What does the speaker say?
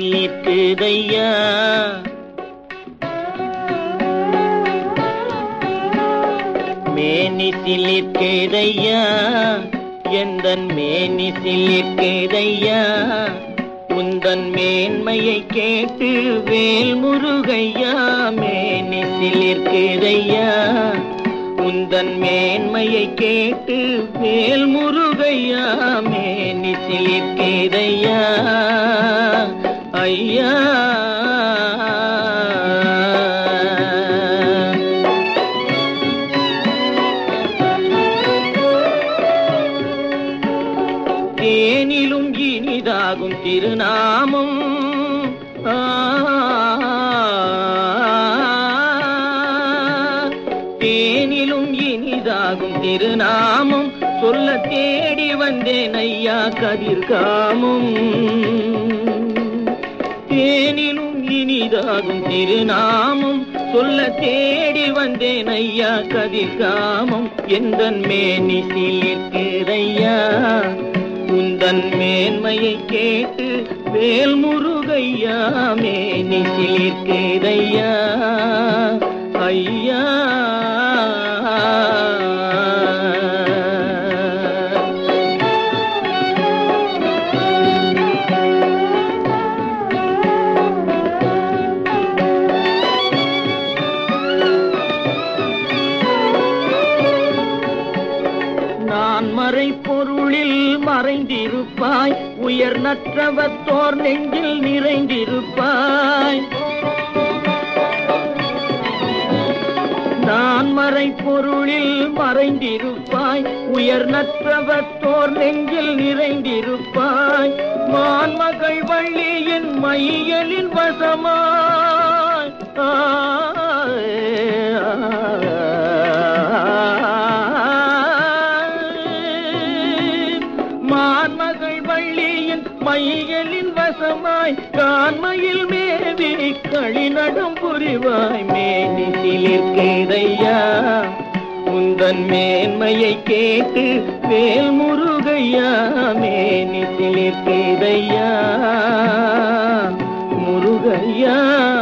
நிற்குதையா? மேனி சிலிர்க்குதையா எந்தன் மேனி சிலிர்க்குதையா உந்தன் மேன்மையை கேட்டு வேல் முருகையா மேனி சிலிர்க்குதையா உந்தன் மேன்மையை கேட்டு வேல் முருகையா மேனி சிலிர்க்குதையா ஐயா. தேனிலும் இனிதாகும் திருநாமம். தேனிலும் இனிதாகும் திருநாமம். சொல்ல தேடி வந்தேன் ஐயா கதிர்காமும். தேனிலும் இனிதாகும் திருநாமம். சொல்ல தேடி வந்தேன் ஐயா கதிர்காமம். எந்தன் மேனி உந்தன் மேன்மையை கேட்டு வேல் முருகையா மேனி ஐயா நெஞ்சில் மறைந்திருப்பாய். உயர் நற்றவத்தோர் நெஞ்சில் நிறைந்திருப்பாய். நான் மறை பொருளில் மறைந்திருப்பாய். உயர் நற்றவத்தோர் நெஞ்சில் நிறைந்திருப்பாய். மான்மகள் வள்ளியின் மையலின் வசமாய். ஆ வள்ளியின் வசமாய் கான்மையில் மேவி களிநடம் புரிவாய். மேனி சிலிர்க்கைதையா உந்தன் மேன்மையை கேட்டு வேல் முருகையா. மேனி சிலிர்க்கைதையா முருகையா.